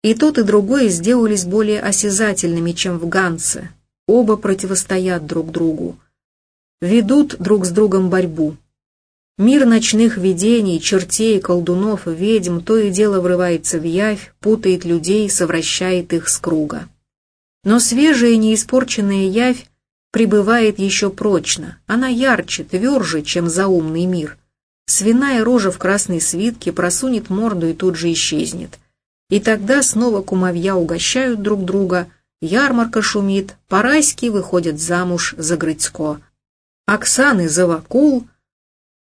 И тот, и другой сделались более осязательными, чем в Гансе. Оба противостоят друг другу. Ведут друг с другом борьбу. Мир ночных видений, чертей, колдунов, ведьм то и дело врывается в явь, путает людей, совращает их с круга. Но свежая неиспорченная явь пребывает еще прочно, она ярче, тверже, чем заумный мир. Свиная рожа в красной свитке просунет морду и тут же исчезнет. И тогда снова кумовья угощают друг друга, ярмарка шумит, парайски выходят замуж за Грыцко. Оксаны за Вакул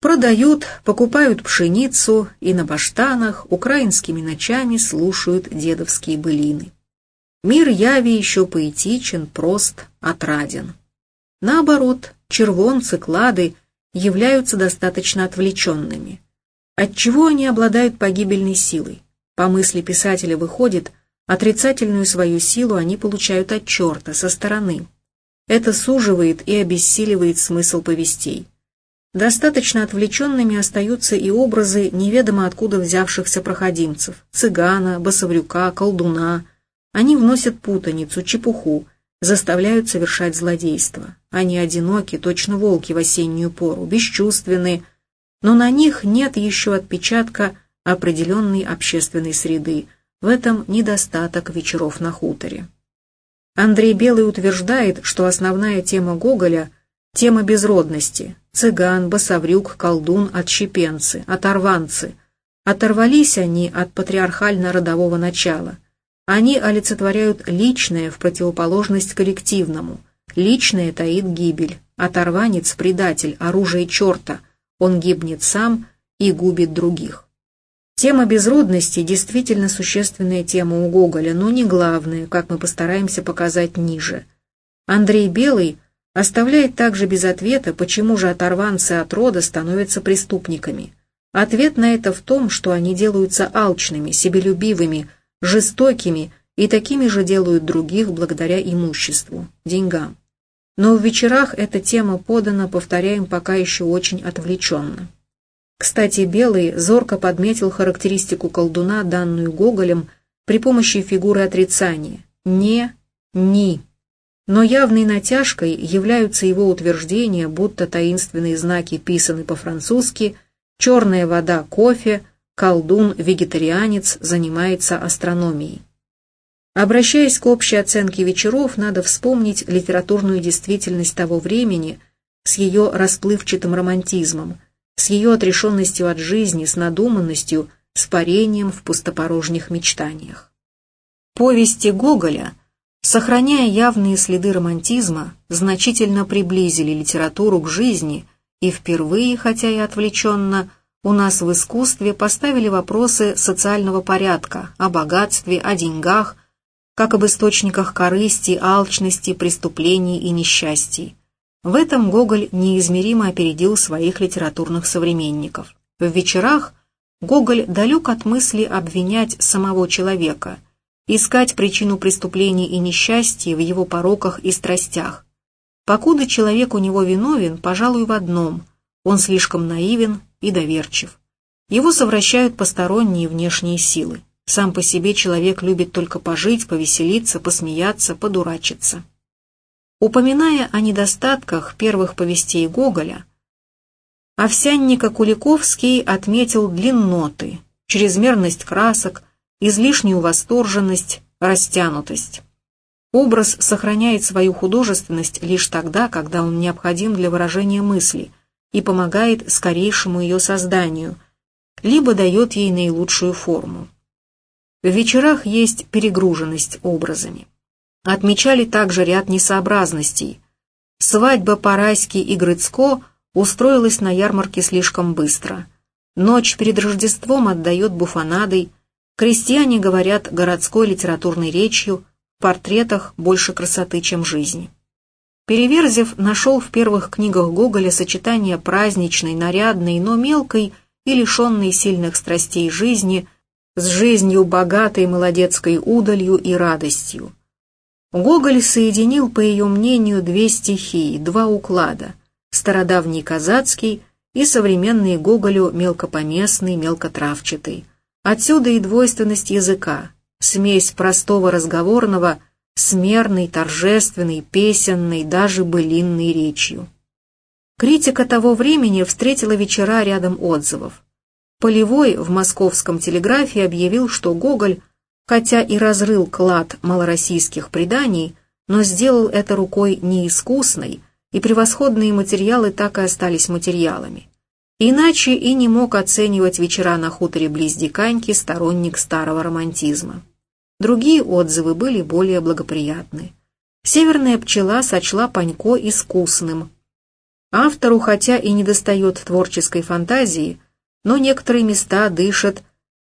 продают, покупают пшеницу и на баштанах украинскими ночами слушают дедовские былины. Мир яви еще поэтичен, прост, отраден. Наоборот, червонцы, клады являются достаточно отвлеченными. Отчего они обладают погибельной силой? По мысли писателя выходит, отрицательную свою силу они получают от черта, со стороны. Это суживает и обессиливает смысл повестей. Достаточно отвлеченными остаются и образы неведомо откуда взявшихся проходимцев, цыгана, басоврюка, колдуна. Они вносят путаницу, чепуху, заставляют совершать злодейство. Они одиноки, точно волки в осеннюю пору, бесчувственны, но на них нет еще отпечатка определенной общественной среды. В этом недостаток вечеров на хуторе. Андрей Белый утверждает, что основная тема Гоголя – тема безродности. Цыган, басаврюк, колдун, отщепенцы, оторванцы. Оторвались они от патриархально-родового начала. Они олицетворяют личное в противоположность коллективному. Личное таит гибель. Оторванец – предатель, оружие черта. Он гибнет сам и губит других. Тема безродности действительно существенная тема у Гоголя, но не главная, как мы постараемся показать ниже. Андрей Белый оставляет также без ответа, почему же оторванцы от рода становятся преступниками. Ответ на это в том, что они делаются алчными, себелюбивыми, жестокими и такими же делают других благодаря имуществу, деньгам. Но в вечерах эта тема подана, повторяем, пока еще очень отвлеченно. Кстати, Белый зорко подметил характеристику колдуна, данную Гоголем, при помощи фигуры отрицания «не», «ни». Но явной натяжкой являются его утверждения, будто таинственные знаки писаны по-французски, черная вода – кофе, колдун-вегетарианец занимается астрономией. Обращаясь к общей оценке вечеров, надо вспомнить литературную действительность того времени с ее расплывчатым романтизмом, с ее отрешенностью от жизни, с надуманностью, с парением в пустопорожних мечтаниях. Повести Гоголя, сохраняя явные следы романтизма, значительно приблизили литературу к жизни и впервые, хотя и отвлеченно, у нас в искусстве поставили вопросы социального порядка, о богатстве, о деньгах, как об источниках корысти, алчности, преступлений и несчастий. В этом Гоголь неизмеримо опередил своих литературных современников. В вечерах Гоголь далек от мысли обвинять самого человека, искать причину преступлений и несчастья в его пороках и страстях. Покуда человек у него виновен, пожалуй, в одном – он слишком наивен и доверчив. Его совращают посторонние внешние силы. Сам по себе человек любит только пожить, повеселиться, посмеяться, подурачиться. Упоминая о недостатках первых повестей Гоголя, Овсянника Куликовский отметил длинноты, чрезмерность красок, излишнюю восторженность, растянутость. Образ сохраняет свою художественность лишь тогда, когда он необходим для выражения мысли и помогает скорейшему ее созданию, либо дает ей наилучшую форму. В вечерах есть перегруженность образами. Отмечали также ряд несообразностей. Свадьба Парайски и Грыцко устроилась на ярмарке слишком быстро. Ночь перед Рождеством отдает буфанадой, крестьяне говорят городской литературной речью, в портретах больше красоты, чем жизни. Переверзев нашел в первых книгах Гоголя сочетание праздничной, нарядной, но мелкой и лишенной сильных страстей жизни с жизнью богатой молодецкой удалью и радостью. Гоголь соединил, по ее мнению, две стихии, два уклада – стародавний казацкий и современный Гоголю мелкопоместный, мелкотравчатый. Отсюда и двойственность языка, смесь простого разговорного с мерной, торжественной, песенной, даже былинной речью. Критика того времени встретила вечера рядом отзывов. Полевой в московском телеграфе объявил, что Гоголь – хотя и разрыл клад малороссийских преданий, но сделал это рукой неискусной, и превосходные материалы так и остались материалами. Иначе и не мог оценивать вечера на хуторе близ Диканьки сторонник старого романтизма. Другие отзывы были более благоприятны. Северная пчела сочла Панько искусным. Автору, хотя и недостает творческой фантазии, но некоторые места дышат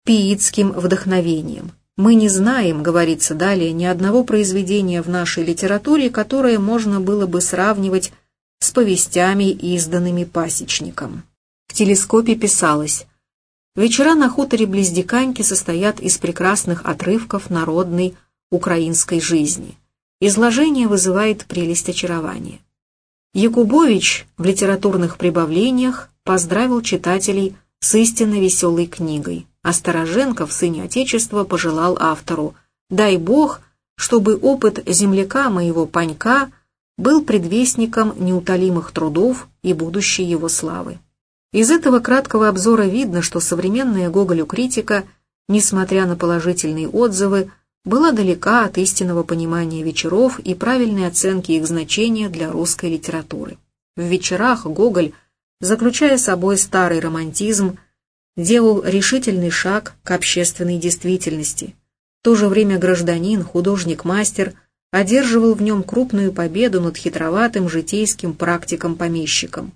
пиитским вдохновением. Мы не знаем, говорится далее, ни одного произведения в нашей литературе, которое можно было бы сравнивать с повестями, изданными пасечником. В телескопе писалось «Вечера на хуторе близ Диканьки состоят из прекрасных отрывков народной украинской жизни. изложение вызывает прелесть очарования. Якубович в литературных прибавлениях поздравил читателей с истинно веселой книгой, а Староженко в «Сыне Отечества» пожелал автору «Дай Бог, чтобы опыт земляка моего Панька был предвестником неутолимых трудов и будущей его славы». Из этого краткого обзора видно, что современная Гоголю критика, несмотря на положительные отзывы, была далека от истинного понимания вечеров и правильной оценки их значения для русской литературы. В вечерах Гоголь, заключая собой старый романтизм, делал решительный шаг к общественной действительности. В то же время гражданин, художник-мастер одерживал в нем крупную победу над хитроватым житейским практиком-помещиком.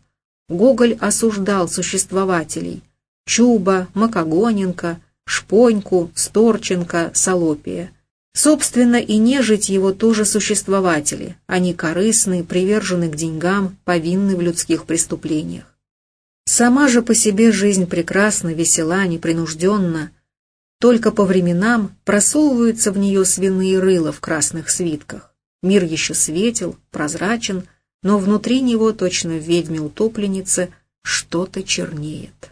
Гоголь осуждал существователей – Чуба, Макогоненко, Шпоньку, Сторченко, Солопия. Собственно, и нежить его тоже существователи, они корыстны, привержены к деньгам, повинны в людских преступлениях. Сама же по себе жизнь прекрасна, весела, непринужденна, только по временам просовываются в нее свиные рыла в красных свитках. Мир еще светел, прозрачен, но внутри него, точно в ведьме-утопленнице, что-то чернеет.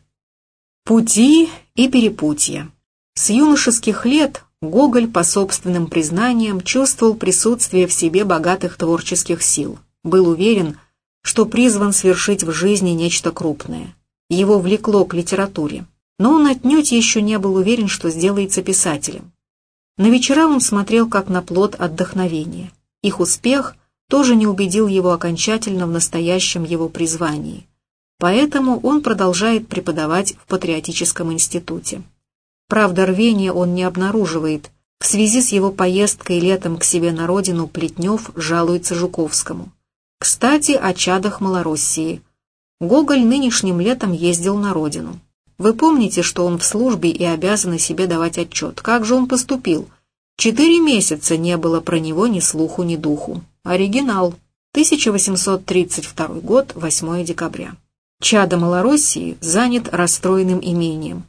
Пути и перепутья. С юношеских лет Гоголь, по собственным признаниям, чувствовал присутствие в себе богатых творческих сил, был уверен, что призван свершить в жизни нечто крупное. Его влекло к литературе, но он отнюдь еще не был уверен, что сделается писателем. На вечера он смотрел как на плод отдохновения. Их успех тоже не убедил его окончательно в настоящем его призвании. Поэтому он продолжает преподавать в патриотическом институте. Правда, рвения он не обнаруживает. В связи с его поездкой летом к себе на родину Плетнев жалуется Жуковскому. Кстати, о чадах Малороссии. Гоголь нынешним летом ездил на родину. Вы помните, что он в службе и обязан себе давать отчет. Как же он поступил? Четыре месяца не было про него ни слуху, ни духу. Оригинал. 1832 год, 8 декабря. Чадо Малороссии занят расстроенным имением.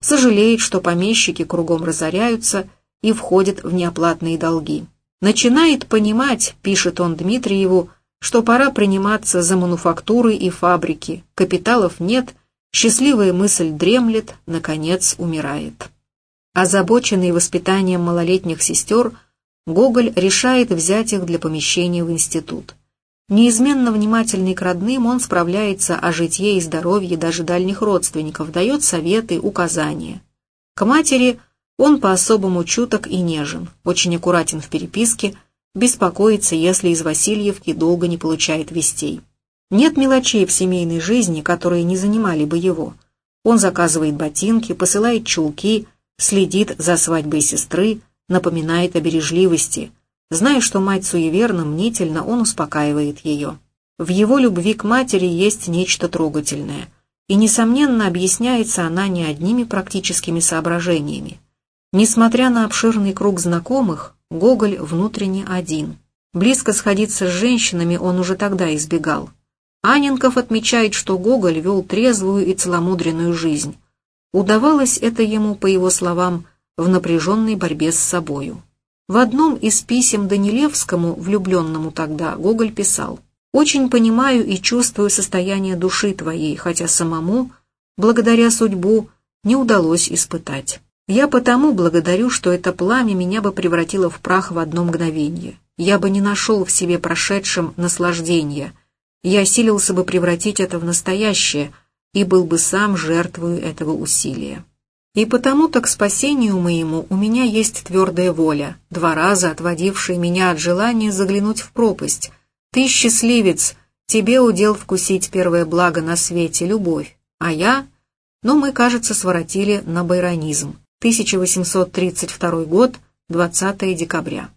Сожалеет, что помещики кругом разоряются и входят в неоплатные долги. Начинает понимать, пишет он Дмитриеву, что пора приниматься за мануфактуры и фабрики, капиталов нет, счастливая мысль дремлет, наконец умирает. Озабоченный воспитанием малолетних сестер, Гоголь решает взять их для помещения в институт. Неизменно внимательный к родным, он справляется о житье и здоровье даже дальних родственников, дает советы, указания. К матери он по-особому чуток и нежен, очень аккуратен в переписке, беспокоится, если из Васильевки долго не получает вестей. Нет мелочей в семейной жизни, которые не занимали бы его. Он заказывает ботинки, посылает чулки, следит за свадьбой сестры, напоминает о бережливости. Зная, что мать суеверна, мнительно, он успокаивает ее. В его любви к матери есть нечто трогательное. И, несомненно, объясняется она не одними практическими соображениями. Несмотря на обширный круг знакомых, Гоголь внутренне один. Близко сходиться с женщинами он уже тогда избегал. Аненков отмечает, что Гоголь вел трезвую и целомудренную жизнь. Удавалось это ему, по его словам, в напряженной борьбе с собою. В одном из писем Данилевскому, влюбленному тогда, Гоголь писал «Очень понимаю и чувствую состояние души твоей, хотя самому, благодаря судьбу, не удалось испытать». Я потому благодарю, что это пламя меня бы превратило в прах в одно мгновение. Я бы не нашел в себе прошедшем наслаждения. Я осилился бы превратить это в настоящее и был бы сам жертвою этого усилия. И потому-то к спасению моему у меня есть твердая воля, два раза отводившая меня от желания заглянуть в пропасть. Ты счастливец, тебе удел вкусить первое благо на свете — любовь, а я... Но мы, кажется, своротили на байронизм. 1832 год, 20 декабря.